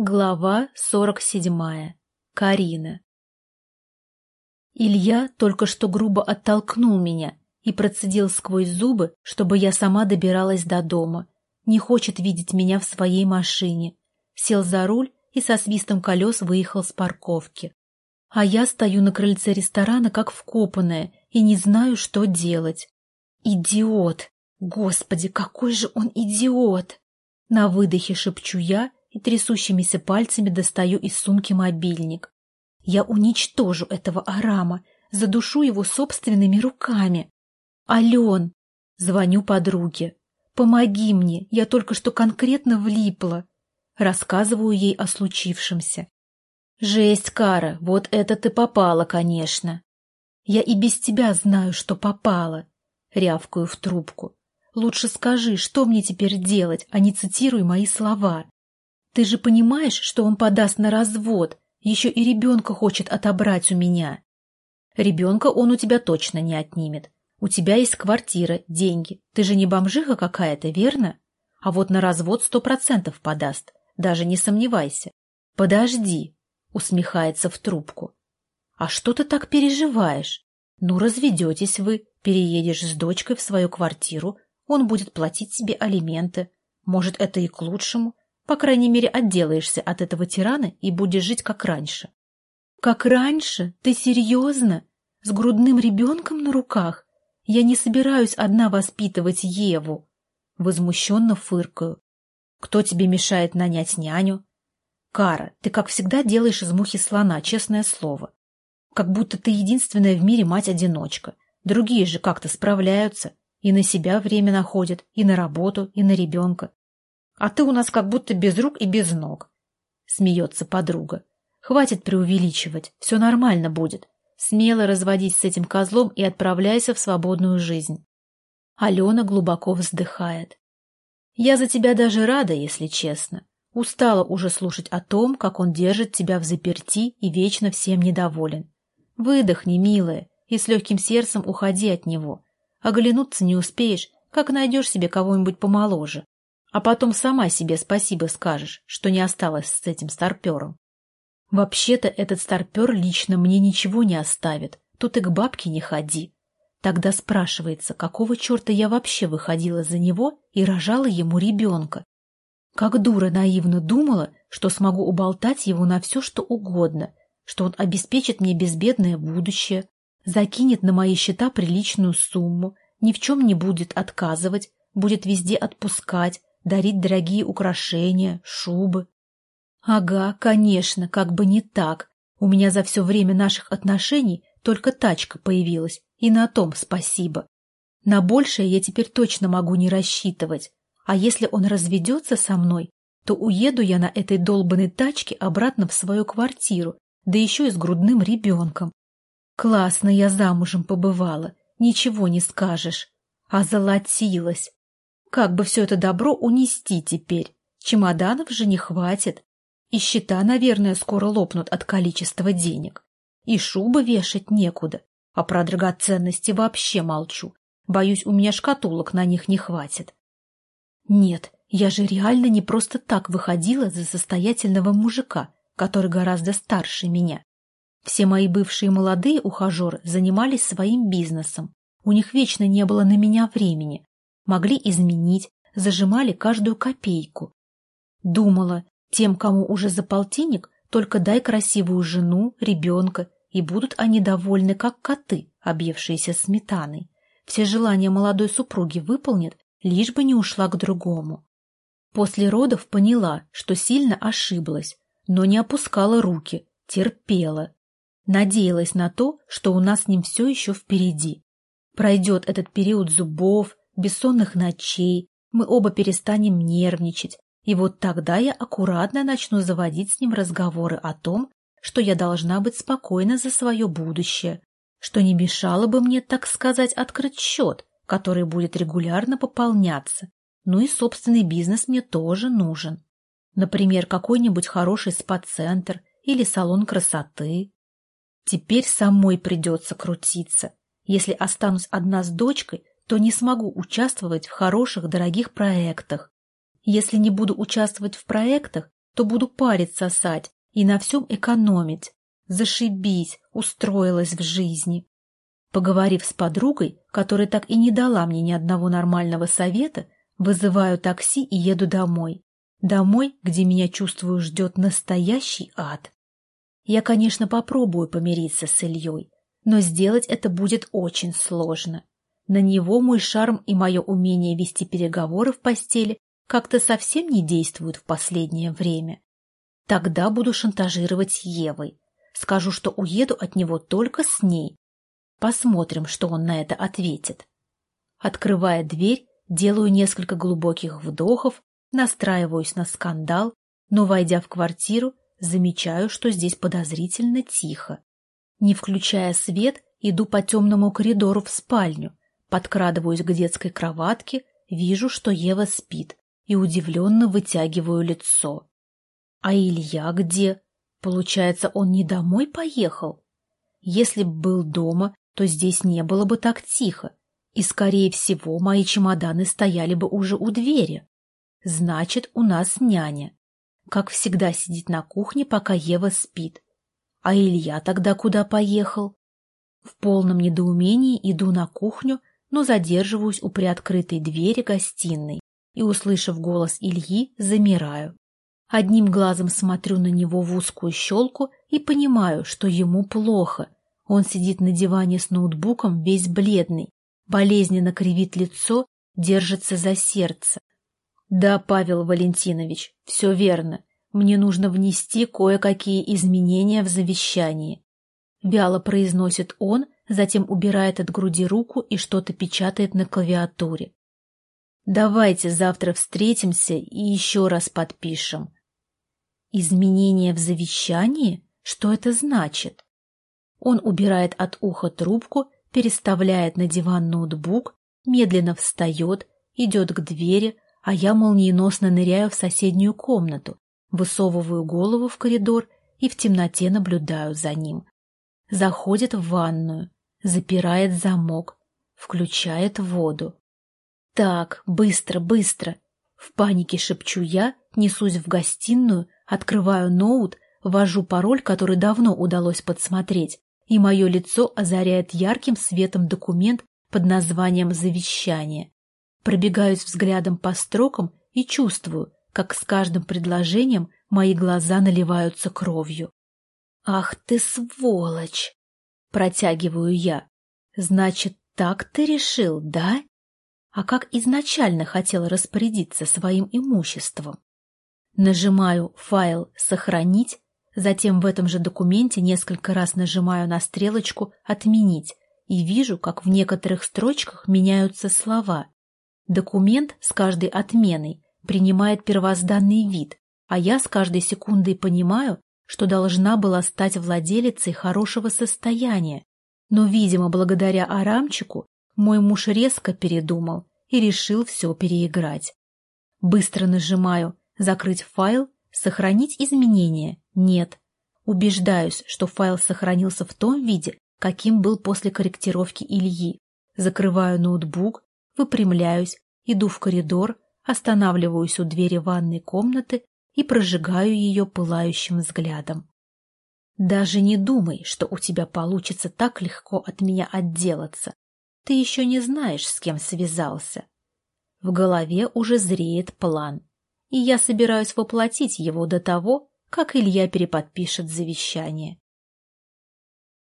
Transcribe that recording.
Глава сорок седьмая. Карина. Илья только что грубо оттолкнул меня и процедил сквозь зубы, чтобы я сама добиралась до дома. Не хочет видеть меня в своей машине. Сел за руль и со свистом колес выехал с парковки. А я стою на крыльце ресторана, как вкопанная, и не знаю, что делать. Идиот! Господи, какой же он идиот! На выдохе шепчу я и трясущимися пальцами достаю из сумки мобильник. Я уничтожу этого Арама, задушу его собственными руками. Ален! Звоню подруге. Помоги мне, я только что конкретно влипла. Рассказываю ей о случившемся. Жесть, Кара, вот это ты попала, конечно. Я и без тебя знаю, что попала. Рявкаю в трубку. Лучше скажи, что мне теперь делать, а не цитируй мои слова. Ты же понимаешь, что он подаст на развод, еще и ребенка хочет отобрать у меня. Ребенка он у тебя точно не отнимет. У тебя есть квартира, деньги. Ты же не бомжиха какая-то, верно? А вот на развод сто процентов подаст. Даже не сомневайся. Подожди, усмехается в трубку. А что ты так переживаешь? Ну, разведетесь вы, переедешь с дочкой в свою квартиру, он будет платить себе алименты. Может, это и к лучшему. По крайней мере, отделаешься от этого тирана и будешь жить как раньше. Как раньше? Ты серьезно? С грудным ребенком на руках? Я не собираюсь одна воспитывать Еву. Возмущенно фыркаю. Кто тебе мешает нанять няню? Кара, ты, как всегда, делаешь из мухи слона, честное слово. Как будто ты единственная в мире мать-одиночка. Другие же как-то справляются. И на себя время находят, и на работу, и на ребенка. А ты у нас как будто без рук и без ног. Смеется подруга. Хватит преувеличивать, все нормально будет. Смело разводись с этим козлом и отправляйся в свободную жизнь. Алена глубоко вздыхает. Я за тебя даже рада, если честно. Устала уже слушать о том, как он держит тебя в заперти и вечно всем недоволен. Выдохни, милая, и с легким сердцем уходи от него. Оглянуться не успеешь, как найдешь себе кого-нибудь помоложе. А потом сама себе спасибо скажешь, что не осталась с этим старпером. Вообще-то этот старпер лично мне ничего не оставит, тут и к бабке не ходи. Тогда спрашивается, какого черта я вообще выходила за него и рожала ему ребенка? Как дура наивно думала, что смогу уболтать его на все, что угодно, что он обеспечит мне безбедное будущее, закинет на мои счета приличную сумму, ни в чем не будет отказывать, будет везде отпускать, дарить дорогие украшения, шубы. Ага, конечно, как бы не так. У меня за все время наших отношений только тачка появилась, и на том спасибо. На большее я теперь точно могу не рассчитывать. А если он разведется со мной, то уеду я на этой долбанной тачке обратно в свою квартиру, да еще и с грудным ребенком. Классно я замужем побывала, ничего не скажешь. А золотилась. Как бы все это добро унести теперь? Чемоданов же не хватит. И счета, наверное, скоро лопнут от количества денег. И шубы вешать некуда. А про драгоценности вообще молчу. Боюсь, у меня шкатулок на них не хватит. Нет, я же реально не просто так выходила за состоятельного мужика, который гораздо старше меня. Все мои бывшие молодые ухажеры занимались своим бизнесом. У них вечно не было на меня времени. Могли изменить, зажимали каждую копейку. Думала, тем, кому уже за полтинник, только дай красивую жену, ребенка, и будут они довольны, как коты, объевшиеся сметаной. Все желания молодой супруги выполнят, лишь бы не ушла к другому. После родов поняла, что сильно ошиблась, но не опускала руки, терпела, Надеялась на то, что у нас с ним все еще впереди. Пройдет этот период зубов, бессонных ночей, мы оба перестанем нервничать, и вот тогда я аккуратно начну заводить с ним разговоры о том, что я должна быть спокойна за свое будущее, что не мешало бы мне, так сказать, открыть счет, который будет регулярно пополняться. Ну и собственный бизнес мне тоже нужен. Например, какой-нибудь хороший спа-центр или салон красоты. Теперь самой придется крутиться. Если останусь одна с дочкой, то не смогу участвовать в хороших, дорогих проектах. Если не буду участвовать в проектах, то буду парить сосать и на всем экономить. Зашибись, устроилась в жизни. Поговорив с подругой, которая так и не дала мне ни одного нормального совета, вызываю такси и еду домой. Домой, где меня, чувствую, ждет настоящий ад. Я, конечно, попробую помириться с Ильей, но сделать это будет очень сложно. На него мой шарм и мое умение вести переговоры в постели как-то совсем не действуют в последнее время. Тогда буду шантажировать Евой. Скажу, что уеду от него только с ней. Посмотрим, что он на это ответит. Открывая дверь, делаю несколько глубоких вдохов, настраиваюсь на скандал, но, войдя в квартиру, замечаю, что здесь подозрительно тихо. Не включая свет, иду по темному коридору в спальню, подкрадываюсь к детской кроватке, вижу, что Ева спит, и удивленно вытягиваю лицо. А Илья где? Получается, он не домой поехал? Если б был дома, то здесь не было бы так тихо, и, скорее всего, мои чемоданы стояли бы уже у двери. Значит, у нас няня. Как всегда сидит на кухне, пока Ева спит. А Илья тогда куда поехал? В полном недоумении иду на кухню, но задерживаюсь у приоткрытой двери гостиной и, услышав голос Ильи, замираю. Одним глазом смотрю на него в узкую щелку и понимаю, что ему плохо. Он сидит на диване с ноутбуком, весь бледный, болезненно кривит лицо, держится за сердце. Да, Павел Валентинович, все верно. Мне нужно внести кое-какие изменения в завещании. Вяло произносит он, затем убирает от груди руку и что-то печатает на клавиатуре. Давайте завтра встретимся и еще раз подпишем. Изменения в завещании? Что это значит? Он убирает от уха трубку, переставляет на диван ноутбук, медленно встает, идет к двери, а я молниеносно ныряю в соседнюю комнату, высовываю голову в коридор и в темноте наблюдаю за ним. Заходит в ванную, запирает замок, включает воду. Так, быстро, быстро. В панике шепчу я, несусь в гостиную, открываю ноут, ввожу пароль, который давно удалось подсмотреть, и мое лицо озаряет ярким светом документ под названием «Завещание». Пробегаюсь взглядом по строкам и чувствую, как с каждым предложением мои глаза наливаются кровью. «Ах ты сволочь!» — протягиваю я. «Значит, так ты решил, да? А как изначально хотел распорядиться своим имуществом?» Нажимаю «Файл сохранить», затем в этом же документе несколько раз нажимаю на стрелочку «Отменить» и вижу, как в некоторых строчках меняются слова. Документ с каждой отменой принимает первозданный вид, а я с каждой секундой понимаю, что должна была стать владелицей хорошего состояния. Но, видимо, благодаря Арамчику мой муж резко передумал и решил все переиграть. Быстро нажимаю «Закрыть файл», «Сохранить изменения» — нет. Убеждаюсь, что файл сохранился в том виде, каким был после корректировки Ильи. Закрываю ноутбук, выпрямляюсь, иду в коридор, останавливаюсь у двери ванной комнаты и прожигаю ее пылающим взглядом. Даже не думай, что у тебя получится так легко от меня отделаться. Ты еще не знаешь, с кем связался. В голове уже зреет план, и я собираюсь воплотить его до того, как Илья переподпишет завещание.